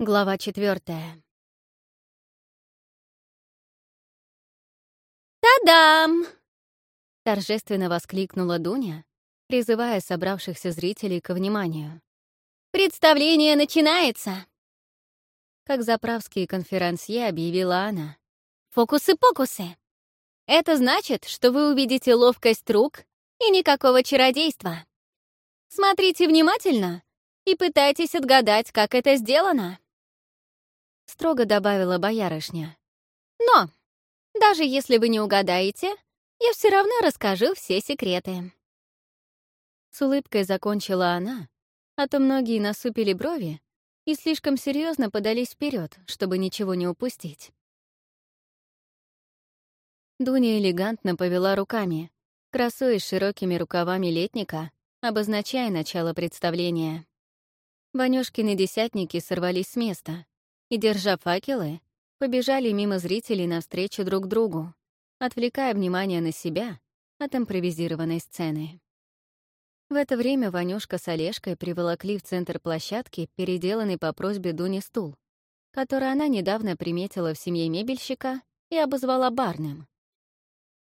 Глава четвертая. «Та-дам!» — торжественно воскликнула Дуня, призывая собравшихся зрителей ко вниманию. «Представление начинается!» Как заправский конферансье объявила она. «Фокусы-покусы! Это значит, что вы увидите ловкость рук и никакого чародейства. Смотрите внимательно и пытайтесь отгадать, как это сделано!» Строго добавила боярышня. «Но, даже если вы не угадаете, я все равно расскажу все секреты». С улыбкой закончила она, а то многие насупили брови и слишком серьезно подались вперед, чтобы ничего не упустить. Дуня элегантно повела руками, красуясь широкими рукавами летника, обозначая начало представления. Ванюшкины десятники сорвались с места и, держа факелы, побежали мимо зрителей навстречу друг другу, отвлекая внимание на себя от импровизированной сцены. В это время Ванюшка с Олежкой приволокли в центр площадки переделанный по просьбе Дуни стул, который она недавно приметила в семье мебельщика и обозвала барным.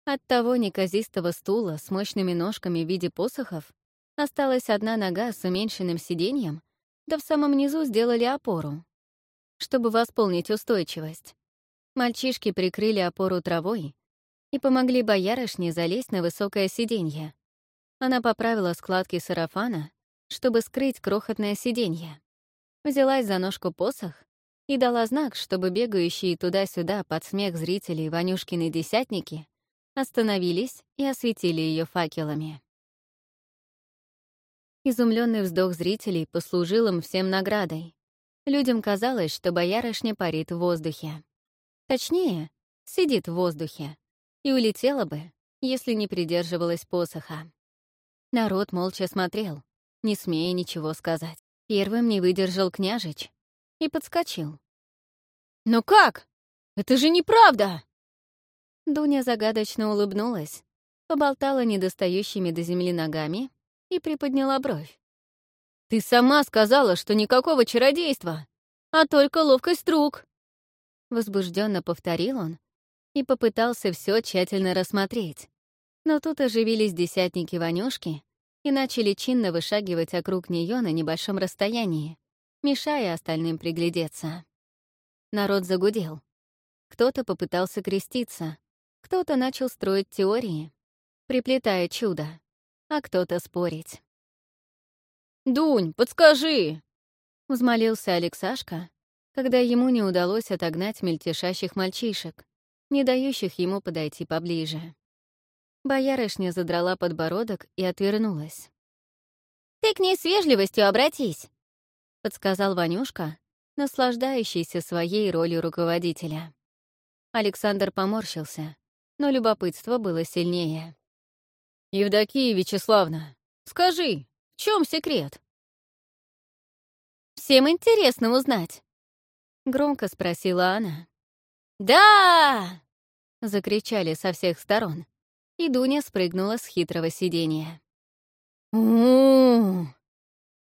От того неказистого стула с мощными ножками в виде посохов осталась одна нога с уменьшенным сиденьем, да в самом низу сделали опору, чтобы восполнить устойчивость. Мальчишки прикрыли опору травой и помогли боярышне залезть на высокое сиденье. Она поправила складки сарафана, чтобы скрыть крохотное сиденье. Взялась за ножку посох и дала знак, чтобы бегающие туда-сюда под смех зрителей Ванюшкины десятники остановились и осветили ее факелами. Изумленный вздох зрителей послужил им всем наградой. Людям казалось, что боярышня парит в воздухе. Точнее, сидит в воздухе. И улетела бы, если не придерживалась посоха. Народ молча смотрел, не смея ничего сказать. Первым не выдержал княжич и подскочил. «Но как? Это же неправда!» Дуня загадочно улыбнулась, поболтала недостающими до земли ногами и приподняла бровь. «Ты сама сказала, что никакого чародейства, а только ловкость рук!» Возбужденно повторил он и попытался все тщательно рассмотреть. Но тут оживились десятники Ванюшки и начали чинно вышагивать округ нее на небольшом расстоянии, мешая остальным приглядеться. Народ загудел. Кто-то попытался креститься, кто-то начал строить теории, приплетая чудо, а кто-то спорить. «Дунь, подскажи!» — взмолился Алексашка, когда ему не удалось отогнать мельтешащих мальчишек, не дающих ему подойти поближе. Боярышня задрала подбородок и отвернулась. «Ты к ней с вежливостью обратись», — подсказал Ванюшка, наслаждающийся своей ролью руководителя. Александр поморщился, но любопытство было сильнее. «Евдокия Вячеславна, скажи, в чем секрет?» «Всем интересно узнать», — громко спросила она. «Да!» — закричали со всех сторон, и Дуня спрыгнула с хитрого сиденья. у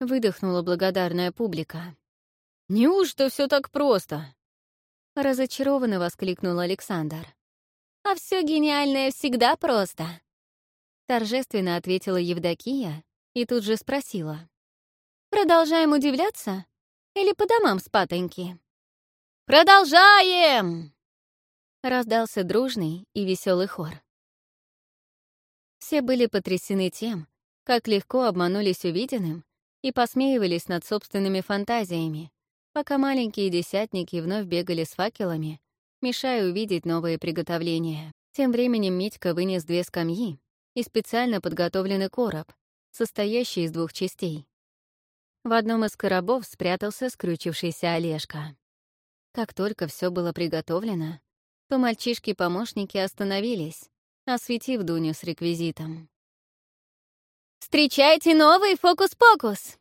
выдохнула благодарная публика. «Неужто все так просто?» Разочарованно воскликнул Александр. А все гениальное всегда просто. Торжественно ответила Евдокия и тут же спросила. Продолжаем удивляться? Или по домам спатоньки? Продолжаем! Раздался дружный и веселый хор. Все были потрясены тем, как легко обманулись увиденным и посмеивались над собственными фантазиями, пока маленькие десятники вновь бегали с факелами мешая увидеть новые приготовления. Тем временем Митька вынес две скамьи и специально подготовленный короб, состоящий из двух частей. В одном из коробов спрятался скрючившийся Олежка. Как только все было приготовлено, то мальчишки-помощники остановились, осветив Дуню с реквизитом. «Встречайте новый фокус-покус!»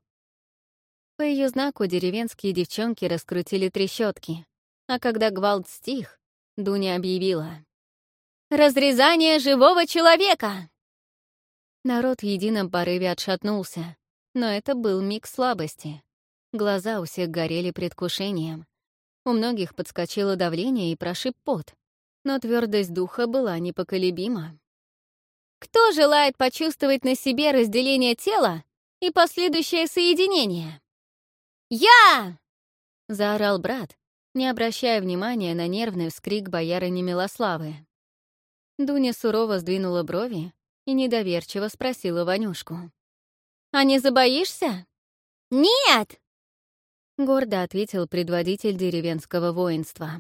По ее знаку деревенские девчонки раскрутили трещотки, а когда гвалт стих, Дуня объявила. «Разрезание живого человека!» Народ в едином порыве отшатнулся, но это был миг слабости. Глаза у всех горели предвкушением. У многих подскочило давление и прошиб пот, но твердость духа была непоколебима. «Кто желает почувствовать на себе разделение тела и последующее соединение?» «Я!» — заорал брат, не обращая внимания на нервный вскрик боярыни Милославы. Дуня сурово сдвинула брови и недоверчиво спросила Ванюшку. «А не забоишься?» «Нет!» — гордо ответил предводитель деревенского воинства.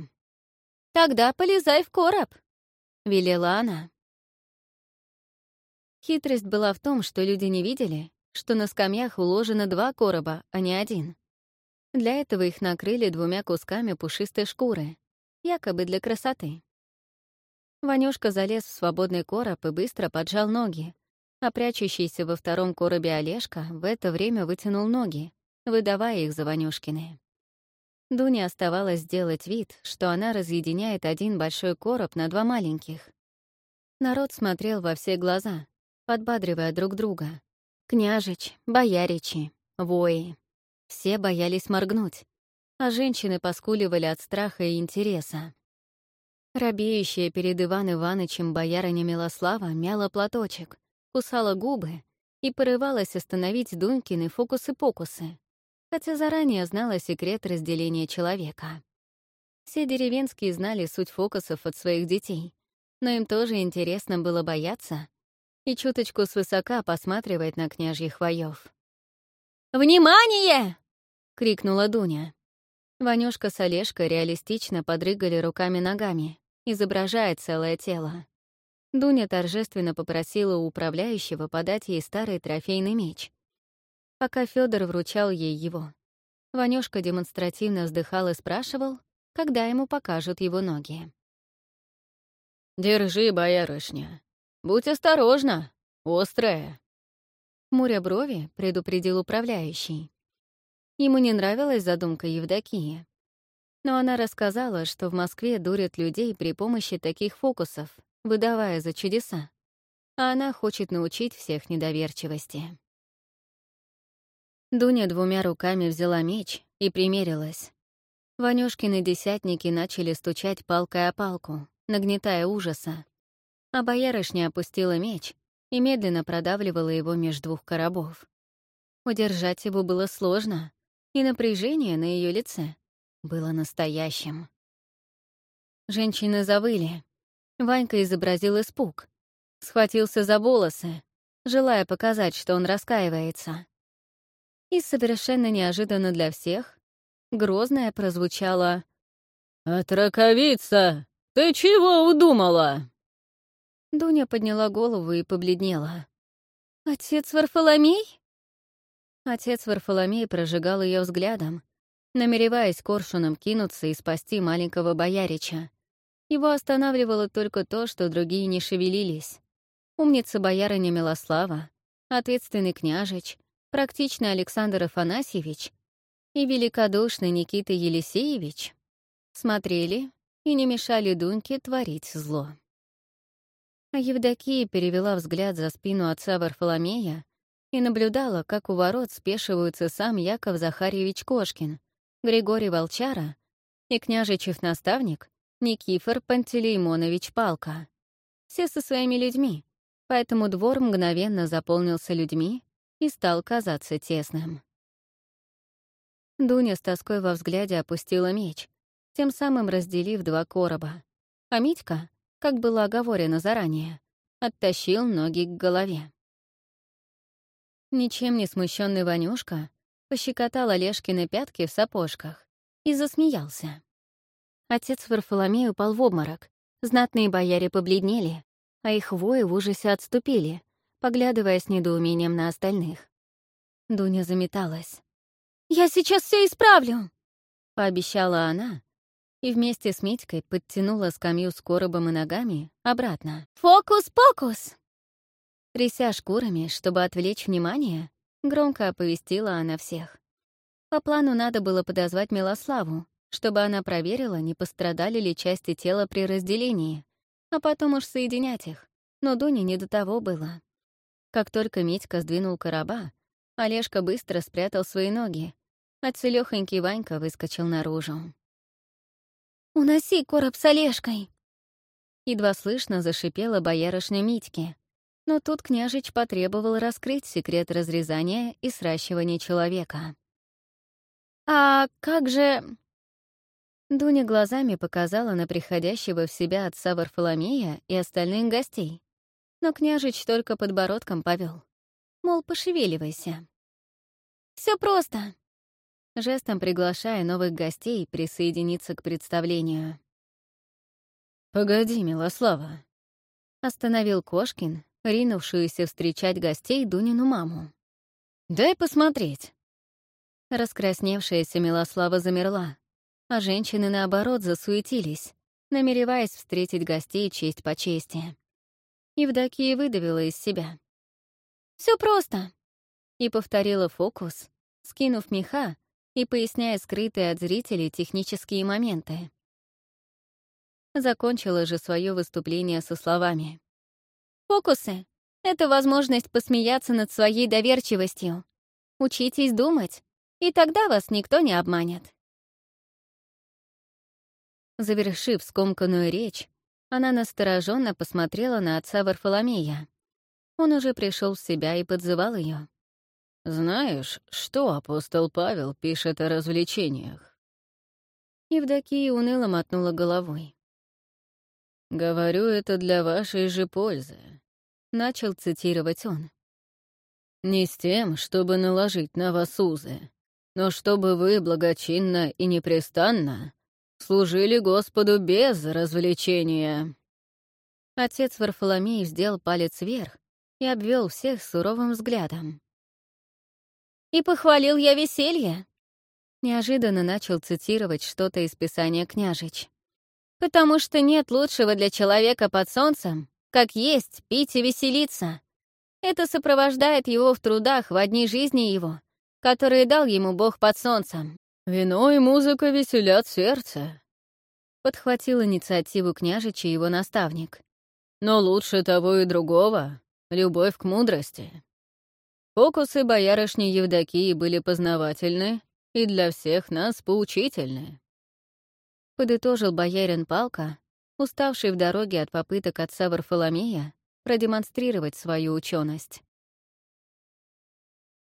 «Тогда полезай в короб», — велела она. Хитрость была в том, что люди не видели, что на скамьях уложено два короба, а не один. Для этого их накрыли двумя кусками пушистой шкуры, якобы для красоты. Ванюшка залез в свободный короб и быстро поджал ноги, а прячущийся во втором коробе Олежка в это время вытянул ноги, выдавая их за Ванюшкины. Дуне оставалось сделать вид, что она разъединяет один большой короб на два маленьких. Народ смотрел во все глаза, подбадривая друг друга. Княжич, бояричи, вои. Все боялись моргнуть, а женщины поскуливали от страха и интереса. Робеющая перед Иван Иванычем боярыня Милослава мяла платочек, кусала губы и порывалась остановить Дунькины фокусы-покусы хотя заранее знала секрет разделения человека. Все деревенские знали суть фокусов от своих детей, но им тоже интересно было бояться и чуточку свысока посматривать на княжьих воев. «Внимание!» — крикнула Дуня. Ванюшка с Олежкой реалистично подрыгали руками-ногами, изображая целое тело. Дуня торжественно попросила у управляющего подать ей старый трофейный меч, пока Федор вручал ей его. Ванюшка демонстративно вздыхал и спрашивал, когда ему покажут его ноги. «Держи, боярышня. Будь осторожна, острая». Муря брови предупредил управляющий. Ему не нравилась задумка Евдокии. Но она рассказала, что в Москве дурят людей при помощи таких фокусов, выдавая за чудеса. А она хочет научить всех недоверчивости. Дуня двумя руками взяла меч и примерилась. Ванюшкины десятники начали стучать палкой о палку, нагнетая ужаса. А боярышня опустила меч и медленно продавливала его меж двух коробов. Удержать его было сложно, и напряжение на ее лице было настоящим. Женщины завыли. Ванька изобразил испуг. Схватился за волосы, желая показать, что он раскаивается. И совершенно неожиданно для всех грозное прозвучало «Отраковица, ты чего удумала?» Дуня подняла голову и побледнела. «Отец Варфоломей?» Отец Варфоломей прожигал ее взглядом, намереваясь коршуном кинуться и спасти маленького боярича. Его останавливало только то, что другие не шевелились. Умница боярыня Милослава, ответственный княжич, практичный Александр Афанасьевич и великодушный Никита Елисеевич смотрели и не мешали Дуньке творить зло. А Евдокия перевела взгляд за спину отца Варфоломея и наблюдала, как у ворот спешиваются сам Яков Захарьевич Кошкин, Григорий Волчара и княжичев наставник Никифор Пантелеймонович Палка. Все со своими людьми, поэтому двор мгновенно заполнился людьми, и стал казаться тесным. Дуня с тоской во взгляде опустила меч, тем самым разделив два короба. А Митька, как было оговорено заранее, оттащил ноги к голове. Ничем не смущенный Ванюшка пощекотал Олежкины пятки в сапожках и засмеялся. Отец Варфоломей упал в обморок, знатные бояре побледнели, а их вои в ужасе отступили, поглядывая с недоумением на остальных. Дуня заметалась. «Я сейчас все исправлю!» — пообещала она, и вместе с Митькой подтянула скамью с коробом и ногами обратно. «Фокус-покус!» Тряся шкурами, чтобы отвлечь внимание, громко оповестила она всех. По плану надо было подозвать Милославу, чтобы она проверила, не пострадали ли части тела при разделении, а потом уж соединять их. Но Дуне не до того было. Как только Митька сдвинул короба, Олежка быстро спрятал свои ноги, а целёхонький Ванька выскочил наружу. «Уноси короб с Олежкой!» Едва слышно зашипела боярышня Митьки, но тут княжич потребовал раскрыть секрет разрезания и сращивания человека. «А как же...» Дуня глазами показала на приходящего в себя отца Варфоломея и остальных гостей, но княжич только подбородком повел, мол, пошевеливайся. Все просто», жестом приглашая новых гостей присоединиться к представлению. «Погоди, Милослава», — остановил Кошкин, ринувшуюся встречать гостей Дунину маму. «Дай посмотреть». Раскрасневшаяся Милослава замерла, а женщины, наоборот, засуетились, намереваясь встретить гостей честь по чести. Евдокия выдавила из себя. Все просто!» И повторила фокус, скинув меха и поясняя скрытые от зрителей технические моменты. Закончила же свое выступление со словами. «Фокусы — это возможность посмеяться над своей доверчивостью. Учитесь думать, и тогда вас никто не обманет». Завершив скомканную речь, она настороженно посмотрела на отца Варфоломея. Он уже пришел в себя и подзывал ее. «Знаешь, что апостол Павел пишет о развлечениях?» Евдокия уныло мотнула головой. «Говорю это для вашей же пользы», — начал цитировать он. «Не с тем, чтобы наложить на вас узы, но чтобы вы благочинно и непрестанно служили Господу без развлечения». Отец Варфоломей сделал палец вверх и обвел всех суровым взглядом. И похвалил я веселье. Неожиданно начал цитировать что-то из Писания княжич. «Потому что нет лучшего для человека под солнцем, как есть, пить и веселиться. Это сопровождает его в трудах в одни жизни его, которые дал ему Бог под солнцем. «Вино и музыка веселят сердце», — подхватил инициативу княжича его наставник. «Но лучше того и другого — любовь к мудрости». Фокусы боярышни Евдокии были познавательны и для всех нас поучительны. Подытожил боярин Палка, уставший в дороге от попыток отца Варфоломея продемонстрировать свою ученость.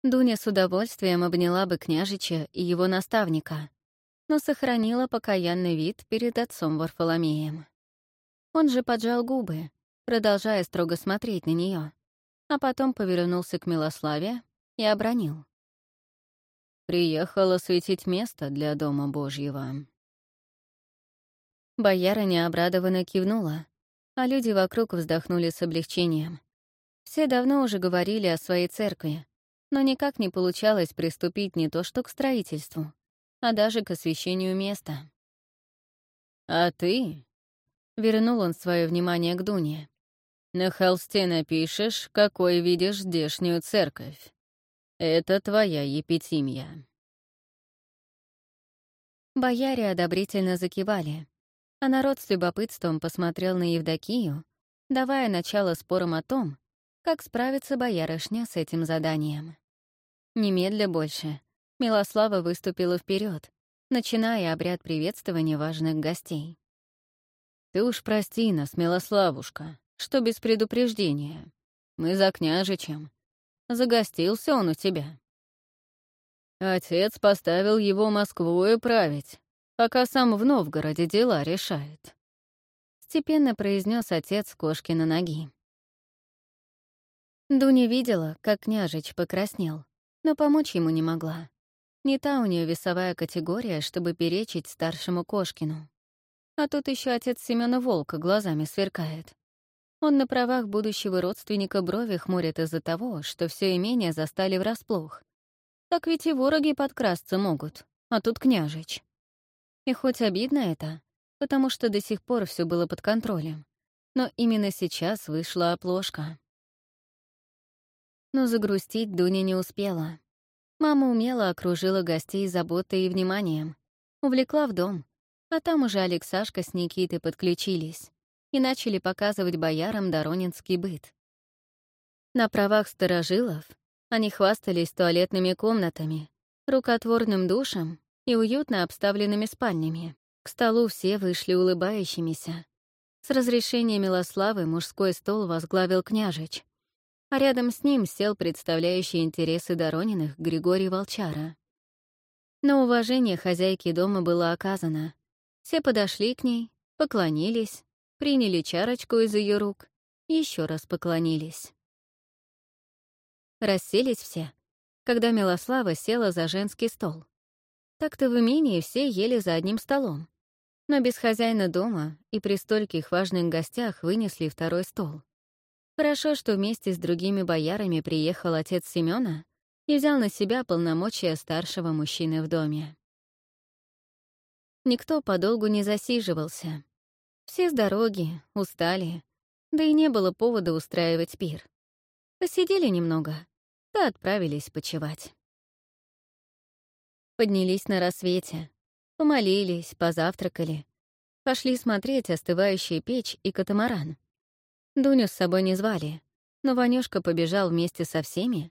Дуня с удовольствием обняла бы княжича и его наставника, но сохранила покаянный вид перед отцом Варфоломеем. Он же поджал губы, продолжая строго смотреть на нее а потом повернулся к Милославе и обронил. «Приехала светить место для Дома Божьего». Боярыня обрадованно кивнула, а люди вокруг вздохнули с облегчением. Все давно уже говорили о своей церкви, но никак не получалось приступить не то что к строительству, а даже к освящению места. «А ты?» — вернул он свое внимание к Дуне. На холсте напишешь, какой видишь здешнюю церковь. Это твоя епитимия. Бояре одобрительно закивали, а народ с любопытством посмотрел на Евдокию, давая начало спорам о том, как справится боярышня с этим заданием. Немедля больше. Милослава выступила вперед, начиная обряд приветствования важных гостей. «Ты уж прости нас, Милославушка», что без предупреждения. Мы за княжичем. Загостился он у тебя. Отец поставил его Москвою править, пока сам в Новгороде дела решает. Степенно произнес отец кошки на ноги. Дуня видела, как княжич покраснел, но помочь ему не могла. Не та у нее весовая категория, чтобы перечить старшему Кошкину. А тут еще отец Семена Волка глазами сверкает. Он на правах будущего родственника брови хмурит из-за того, что все имение застали врасплох. Так ведь и вороги подкрасться могут, а тут княжич. И хоть обидно это, потому что до сих пор все было под контролем, но именно сейчас вышла оплошка. Но загрустить Дуня не успела. Мама умело окружила гостей заботой и вниманием, увлекла в дом, а там уже Алексашка с Никитой подключились и начали показывать боярам доронинский быт. На правах старожилов они хвастались туалетными комнатами, рукотворным душем и уютно обставленными спальнями. К столу все вышли улыбающимися. С разрешения Милославы мужской стол возглавил княжич, а рядом с ним сел представляющий интересы Дорониных Григорий Волчара. Но уважение хозяйки дома было оказано. Все подошли к ней, поклонились, приняли чарочку из ее рук, еще раз поклонились. Расселись все, когда Милослава села за женский стол. Так-то в имении все ели за одним столом, но без хозяина дома и при стольких важных гостях вынесли второй стол. Хорошо, что вместе с другими боярами приехал отец Семёна и взял на себя полномочия старшего мужчины в доме. Никто подолгу не засиживался. Все с дороги, устали, да и не было повода устраивать пир. Посидели немного, да отправились почевать. Поднялись на рассвете, Помолились, позавтракали. Пошли смотреть остывающую печь и катамаран. Дуню с собой не звали, но Ванюшка побежал вместе со всеми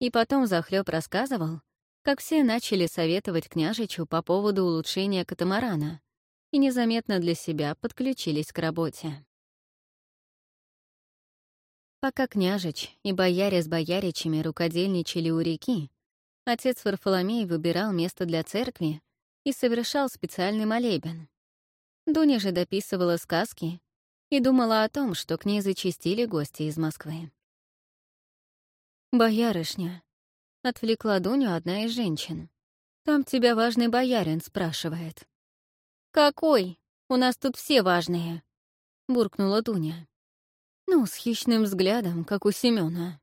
и потом захлеб рассказывал, как все начали советовать княжичу по поводу улучшения катамарана и незаметно для себя подключились к работе. Пока княжич и бояре с бояричами рукодельничали у реки, отец Варфоломей выбирал место для церкви и совершал специальный молебен. Дуня же дописывала сказки и думала о том, что к ней зачастили гости из Москвы. «Боярышня», — отвлекла Дуню одна из женщин. «Там тебя важный боярин спрашивает». «Какой? У нас тут все важные», — буркнула Дуня. Ну, с хищным взглядом, как у Семёна.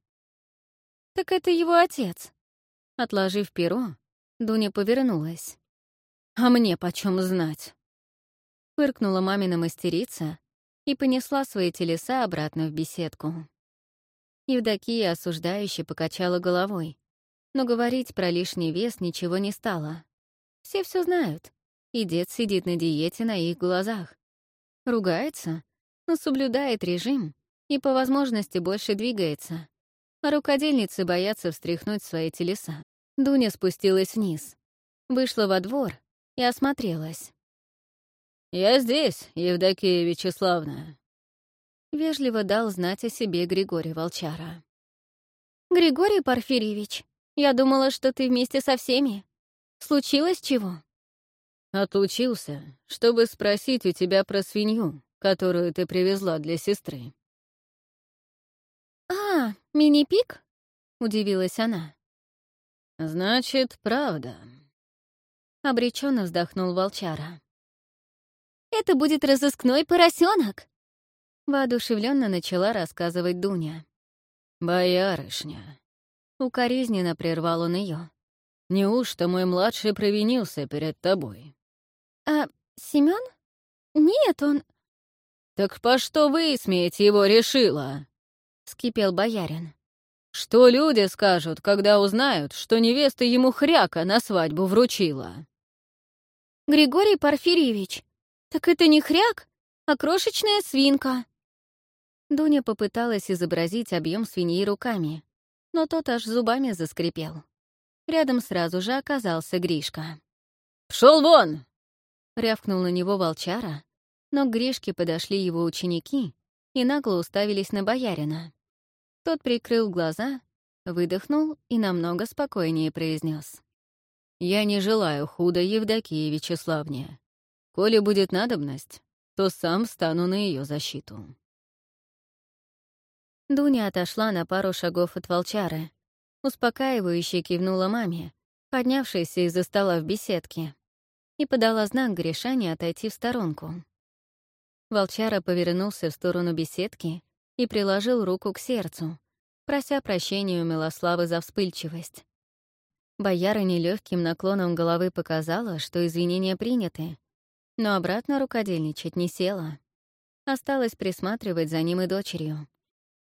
«Так это его отец». Отложив перо, Дуня повернулась. «А мне почем знать?» Фыркнула мамина мастерица и понесла свои телеса обратно в беседку. Евдокия осуждающе покачала головой, но говорить про лишний вес ничего не стало. Все все знают, и дед сидит на диете на их глазах. Ругается, но соблюдает режим и по возможности больше двигается. А рукодельницы боятся встряхнуть свои телеса. Дуня спустилась вниз, вышла во двор и осмотрелась. «Я здесь, Евдокия Вячеславна», — вежливо дал знать о себе Григорий Волчара. «Григорий Порфирьевич, я думала, что ты вместе со всеми. Случилось чего?» «Отлучился, чтобы спросить у тебя про свинью, которую ты привезла для сестры». «А, мини-пик?» — удивилась она. «Значит, правда», — обреченно вздохнул волчара. «Это будет разыскной поросенок!» Воодушевленно начала рассказывать Дуня. «Боярышня!» Укоризненно прервал он ее. «Неужто мой младший провинился перед тобой?» «А Семён? Нет, он...» «Так по что вы, смеете, его решила?» — скипел боярин. «Что люди скажут, когда узнают, что невеста ему хряка на свадьбу вручила?» «Григорий Порфирьевич, так это не хряк, а крошечная свинка». Дуня попыталась изобразить объем свиньи руками, но тот аж зубами заскрипел. Рядом сразу же оказался Гришка. «Пшел вон!» — рявкнул на него волчара, но к Гришке подошли его ученики и нагло уставились на боярина. Тот прикрыл глаза, выдохнул и намного спокойнее произнес: я не желаю худа Евдокии Вячеславне. Коли будет надобность, то сам стану на ее защиту. Дуня отошла на пару шагов от волчары. Успокаивающе кивнула маме, поднявшейся из-за стола в беседке, и подала знак Гришане отойти в сторонку. Волчара повернулся в сторону беседки и приложил руку к сердцу, прося прощения у Милославы за вспыльчивость. Боярыня легким наклоном головы показала, что извинения приняты, но обратно рукодельничать не села. Осталось присматривать за ним и дочерью.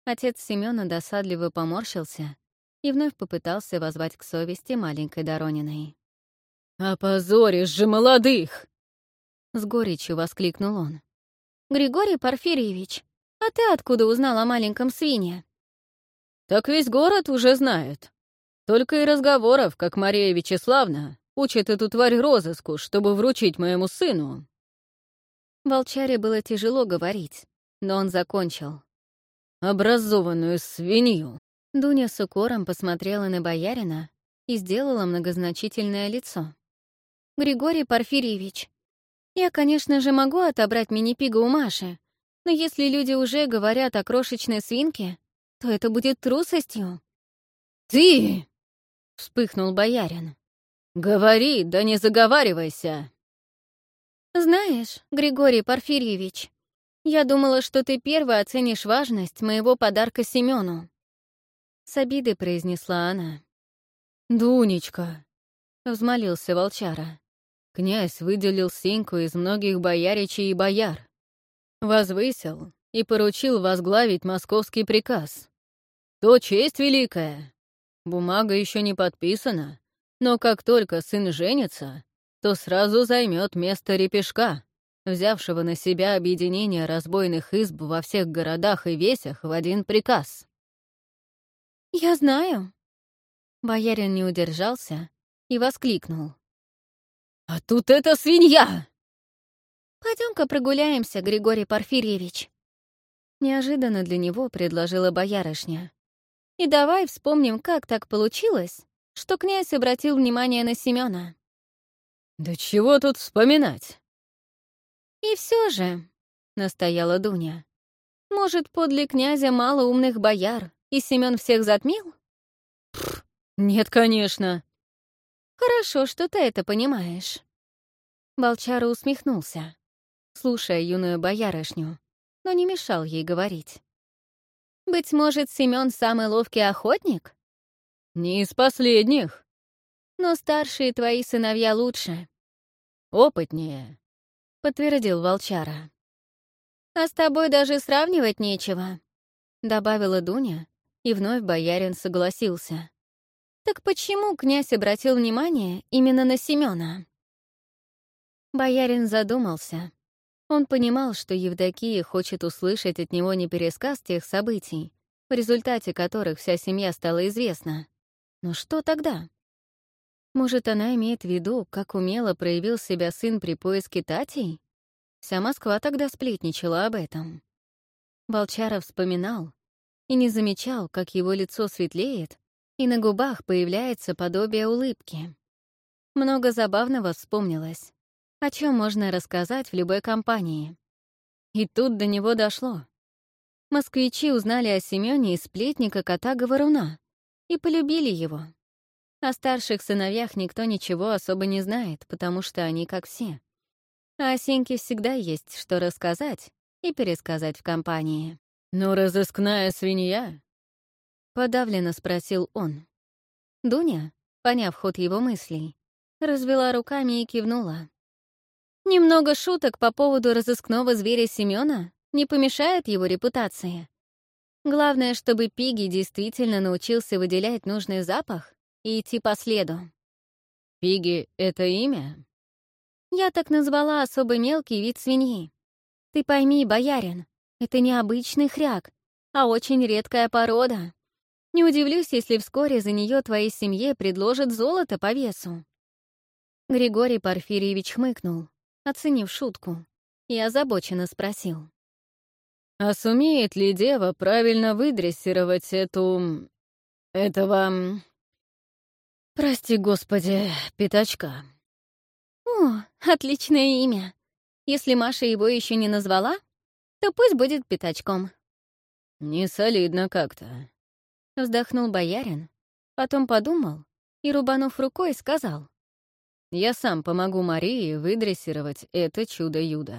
Отец Семёна досадливо поморщился и вновь попытался возвать к совести маленькой Дорониной. «Опозоришь же молодых!» С горечью воскликнул он. «Григорий Порфирьевич, а ты откуда узнал о маленьком свине?» «Так весь город уже знает. Только и разговоров, как Мария Вячеславна учит эту тварь розыску, чтобы вручить моему сыну». Волчаре было тяжело говорить, но он закончил. «Образованную свинью». Дуня с укором посмотрела на боярина и сделала многозначительное лицо. «Григорий Порфирьевич, я, конечно же, могу отобрать мини-пига у Маши, но если люди уже говорят о крошечной свинке, то это будет трусостью». «Ты!» — вспыхнул боярин. «Говори, да не заговаривайся!» «Знаешь, Григорий Порфирьевич, я думала, что ты первый оценишь важность моего подарка Семену. С обидой произнесла она. «Дунечка!» — взмолился волчара. Князь выделил Синьку из многих бояричей и бояр. Возвысил и поручил возглавить московский приказ. То честь великая. Бумага еще не подписана, но как только сын женится, то сразу займет место репешка, взявшего на себя объединение разбойных изб во всех городах и весях в один приказ. «Я знаю». Боярин не удержался и воскликнул. «А тут эта свинья!» «Пойдем-ка прогуляемся, Григорий Порфирьевич». Неожиданно для него предложила боярышня. «И давай вспомним, как так получилось, что князь обратил внимание на Семёна». «Да чего тут вспоминать?» «И все же», — настояла Дуня, «может, подле князя мало умных бояр, и Семён всех затмил?» «Нет, конечно». «Хорошо, что ты это понимаешь». Волчара усмехнулся, слушая юную боярышню, но не мешал ей говорить. «Быть может, Семён самый ловкий охотник?» «Не из последних». «Но старшие твои сыновья лучше». «Опытнее», — подтвердил Волчара. «А с тобой даже сравнивать нечего», — добавила Дуня, и вновь боярин согласился. «Так почему князь обратил внимание именно на Семёна?» Боярин задумался. Он понимал, что Евдокия хочет услышать от него не пересказ тех событий, в результате которых вся семья стала известна. Но что тогда? Может, она имеет в виду, как умело проявил себя сын при поиске Татей? Вся Москва тогда сплетничала об этом. Волчаров вспоминал, и не замечал, как его лицо светлеет, и на губах появляется подобие улыбки. Много забавного вспомнилось, о чем можно рассказать в любой компании. И тут до него дошло. Москвичи узнали о Семёне из сплетника кота-говоруна и полюбили его. О старших сыновьях никто ничего особо не знает, потому что они как все. А о Сеньке всегда есть что рассказать и пересказать в компании. «Ну, разыскная свинья?» — подавленно спросил он. Дуня, поняв ход его мыслей, развела руками и кивнула. Немного шуток по поводу разыскного зверя Семёна не помешает его репутации. Главное, чтобы Пиги действительно научился выделять нужный запах и идти по следу. «Пиги — это имя?» Я так назвала особо мелкий вид свиньи. Ты пойми, боярин, это не обычный хряк, а очень редкая порода. Не удивлюсь, если вскоре за нее твоей семье предложат золото по весу». Григорий Порфирьевич хмыкнул, оценив шутку, и озабоченно спросил. «А сумеет ли дева правильно выдрессировать эту... этого... прости господи, пятачка?» «О, отличное имя. Если Маша его еще не назвала, то пусть будет пятачком». «Не солидно как-то», — вздохнул боярин, потом подумал и, рубанув рукой, сказал. «Я сам помогу Марии выдрессировать это чудо-юдо».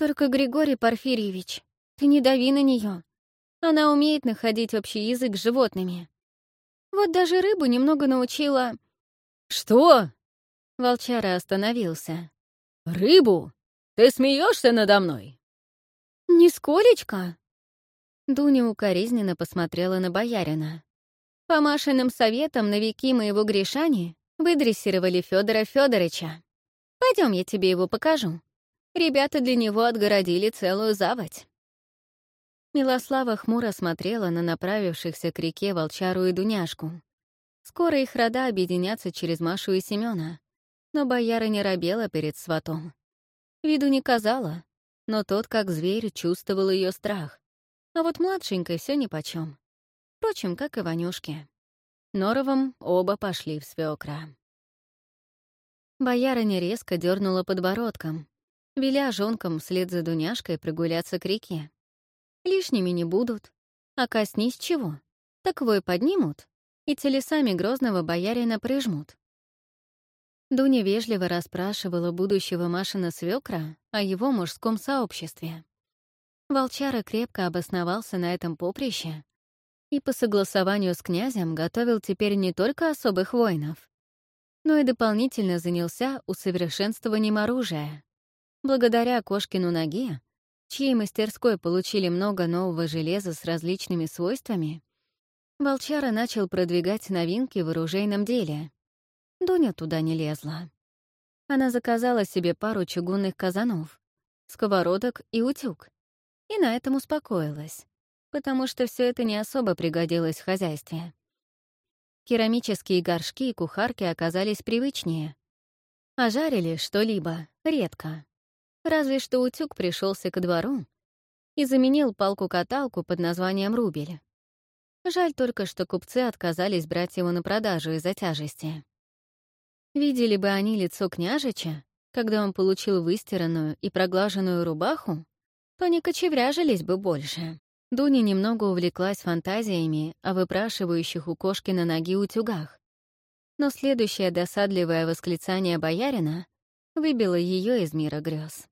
«Только, Григорий Порфирьевич, ты не дави на нее. Она умеет находить общий язык с животными. Вот даже рыбу немного научила...» «Что?» Волчара остановился. «Рыбу? Ты смеешься надо мной?» «Нисколечко!» Дуня укоризненно посмотрела на боярина. «По Машиным советам новики моего Гришани выдрессировали Федора Федоровича. Пойдем, я тебе его покажу. Ребята для него отгородили целую заводь». Милослава хмуро смотрела на направившихся к реке Волчару и Дуняшку, Скоро их рода объединятся через Машу и Семёна, но бояра не робела перед сватом. Виду не казала, но тот, как зверь, чувствовал ее страх. А вот младшенькой все нипочем. Впрочем, как и Ванюшке. Норовом оба пошли в свекра. Боярыня резко дернула подбородком, веля жонкам вслед за Дуняшкой прогуляться к реке. Лишними не будут, а коснись чего, так вой поднимут и телесами грозного боярина прижмут. Дуня вежливо расспрашивала будущего Машина свекра о его мужском сообществе. Волчара крепко обосновался на этом поприще и по согласованию с князем готовил теперь не только особых воинов, но и дополнительно занялся усовершенствованием оружия. Благодаря Кошкину ноге, чьей мастерской получили много нового железа с различными свойствами, Волчара начал продвигать новинки в оружейном деле. Дуня туда не лезла. Она заказала себе пару чугунных казанов, сковородок и утюг. И на этом успокоилась, потому что все это не особо пригодилось в хозяйстве. Керамические горшки и кухарки оказались привычнее. А жарили что-либо редко. Разве что утюг пришелся ко двору и заменил палку-каталку под названием «рубель». Жаль только, что купцы отказались брать его на продажу из-за тяжести. Видели бы они лицо княжича, когда он получил выстиранную и проглаженную рубаху, то не кочевряжились бы больше. Дуня немного увлеклась фантазиями о выпрашивающих у кошки на ноги утюгах. Но следующее досадливое восклицание боярина выбило ее из мира грез.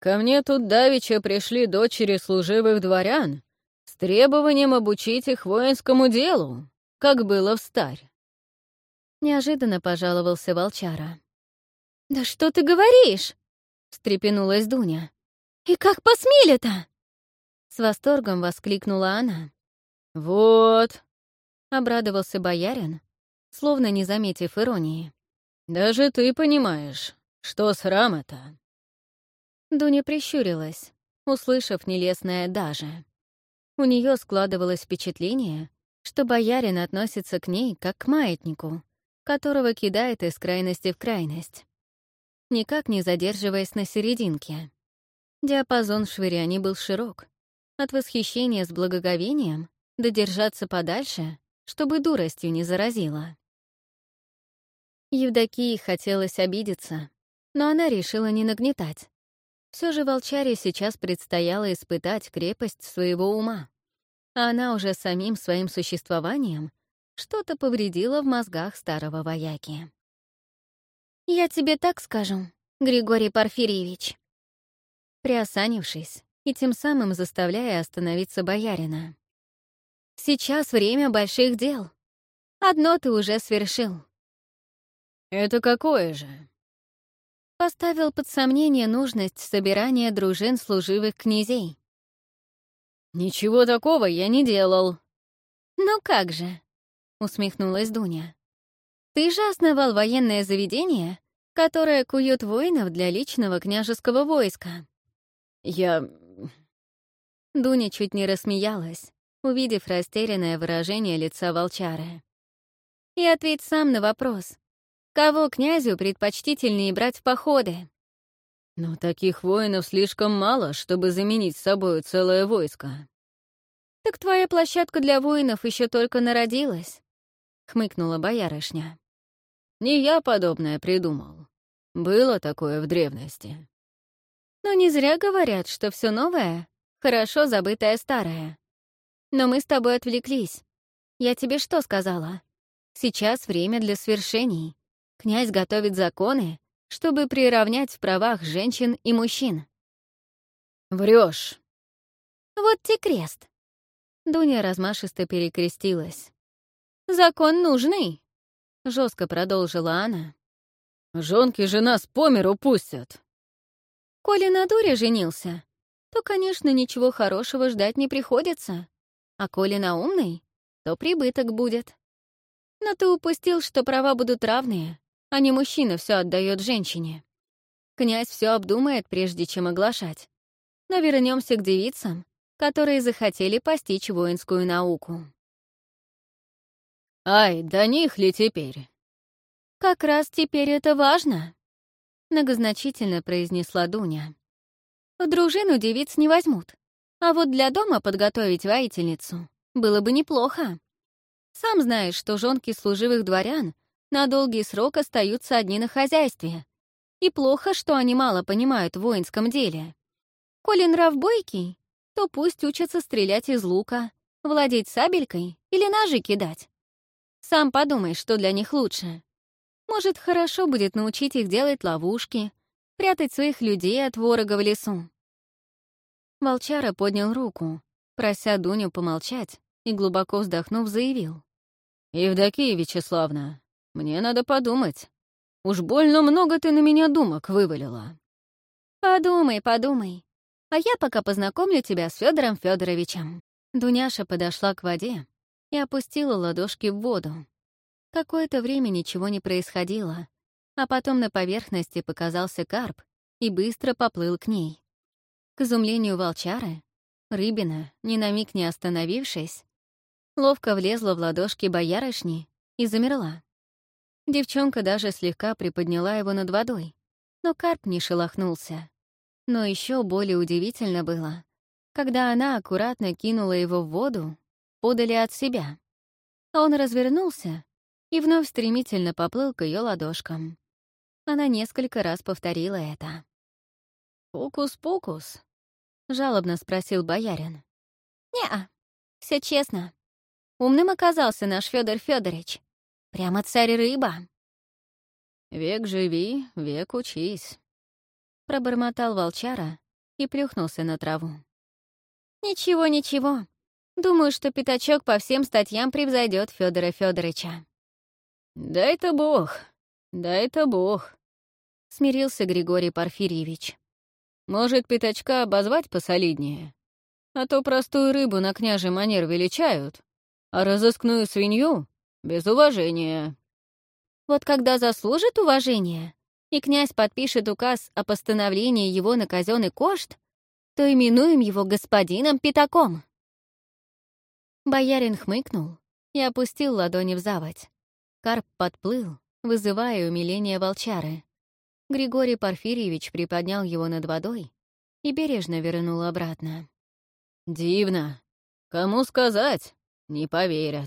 «Ко мне тут давеча пришли дочери служивых дворян с требованием обучить их воинскому делу, как было в старь. Неожиданно пожаловался волчара. «Да что ты говоришь?» — встрепенулась Дуня. «И как посмели-то?» С восторгом воскликнула она. «Вот!» — обрадовался боярин, словно не заметив иронии. «Даже ты понимаешь, что срам-то?» Дуня прищурилась, услышав нелестное «даже». У нее складывалось впечатление, что боярин относится к ней как к маятнику, которого кидает из крайности в крайность, никак не задерживаясь на серединке. Диапазон швыряний был широк. От восхищения с благоговением до держаться подальше, чтобы дуростью не заразила. Евдокии хотелось обидеться, но она решила не нагнетать. Все же волчаре сейчас предстояло испытать крепость своего ума, а она уже самим своим существованием что-то повредило в мозгах старого вояки. «Я тебе так скажу, Григорий Порфирьевич». Приосанившись и тем самым заставляя остановиться боярина. «Сейчас время больших дел. Одно ты уже свершил». «Это какое же?» Поставил под сомнение нужность собирания дружин служивых князей. «Ничего такого я не делал». «Ну как же?» — усмехнулась Дуня. «Ты же основал военное заведение, которое кует воинов для личного княжеского войска». «Я...» Дуня чуть не рассмеялась, увидев растерянное выражение лица волчары. «И ответь сам на вопрос. Кого князю предпочтительнее брать в походы?» «Но таких воинов слишком мало, чтобы заменить собою целое войско». «Так твоя площадка для воинов еще только народилась хмыкнула боярышня. «Не я подобное придумал. Было такое в древности». «Но не зря говорят, что все новое — хорошо забытое старое. Но мы с тобой отвлеклись. Я тебе что сказала? Сейчас время для свершений. Князь готовит законы, чтобы приравнять в правах женщин и мужчин». Врешь. «Вот те крест». Дуня размашисто перекрестилась. «Закон нужный», — жестко продолжила она. «Жонки же нас по миру пустят». «Коли на дуре женился, то, конечно, ничего хорошего ждать не приходится. А коли на умный, то прибыток будет. Но ты упустил, что права будут равные, а не мужчина все отдает женщине. Князь все обдумает, прежде чем оглашать. Но вернемся к девицам, которые захотели постичь воинскую науку. Ай, до них ли теперь? Как раз теперь это важно, многозначительно произнесла Дуня. В дружину девиц не возьмут, а вот для дома подготовить воительницу было бы неплохо. Сам знаешь, что жонки служивых дворян на долгий срок остаются одни на хозяйстве. И плохо, что они мало понимают в воинском деле. Коли нрав бойкий, то пусть учатся стрелять из лука, владеть сабелькой или ножи кидать. Сам подумай, что для них лучше. Может, хорошо будет научить их делать ловушки, прятать своих людей от ворога в лесу. Волчара поднял руку, прося Дуню помолчать, и, глубоко вздохнув, заявил. «Евдокия Вячеславна, мне надо подумать. Уж больно много ты на меня думок вывалила». «Подумай, подумай. А я пока познакомлю тебя с Федором Федоровичем. Дуняша подошла к воде и опустила ладошки в воду. Какое-то время ничего не происходило, а потом на поверхности показался карп и быстро поплыл к ней. К изумлению волчары, рыбина, ни на миг не остановившись, ловко влезла в ладошки боярышни и замерла. Девчонка даже слегка приподняла его над водой, но карп не шелохнулся. Но еще более удивительно было, когда она аккуратно кинула его в воду, подали от себя. Он развернулся и вновь стремительно поплыл к ее ладошкам. Она несколько раз повторила это. «Пукус-пукус?» — жалобно спросил боярин. «Не-а, все честно. Умным оказался наш Федор Федорович. Прямо царь-рыба». «Век живи, век учись», — пробормотал волчара и плюхнулся на траву. «Ничего, ничего. Думаю, что пятачок по всем статьям превзойдет Федора Федоровича». «Дай-то бог, дай-то бог», — смирился Григорий Порфирьевич. «Может, пятачка обозвать посолиднее? А то простую рыбу на княжий манер величают, а разыскную свинью — без уважения». Вот когда заслужит уважения, и князь подпишет указ о постановлении его на казенный кошт, то именуем его господином Пятаком. Боярин хмыкнул и опустил ладони в заводь. Карп подплыл, вызывая умиление волчары. Григорий Порфирьевич приподнял его над водой и бережно вернул обратно. «Дивно. Кому сказать? Не поверят».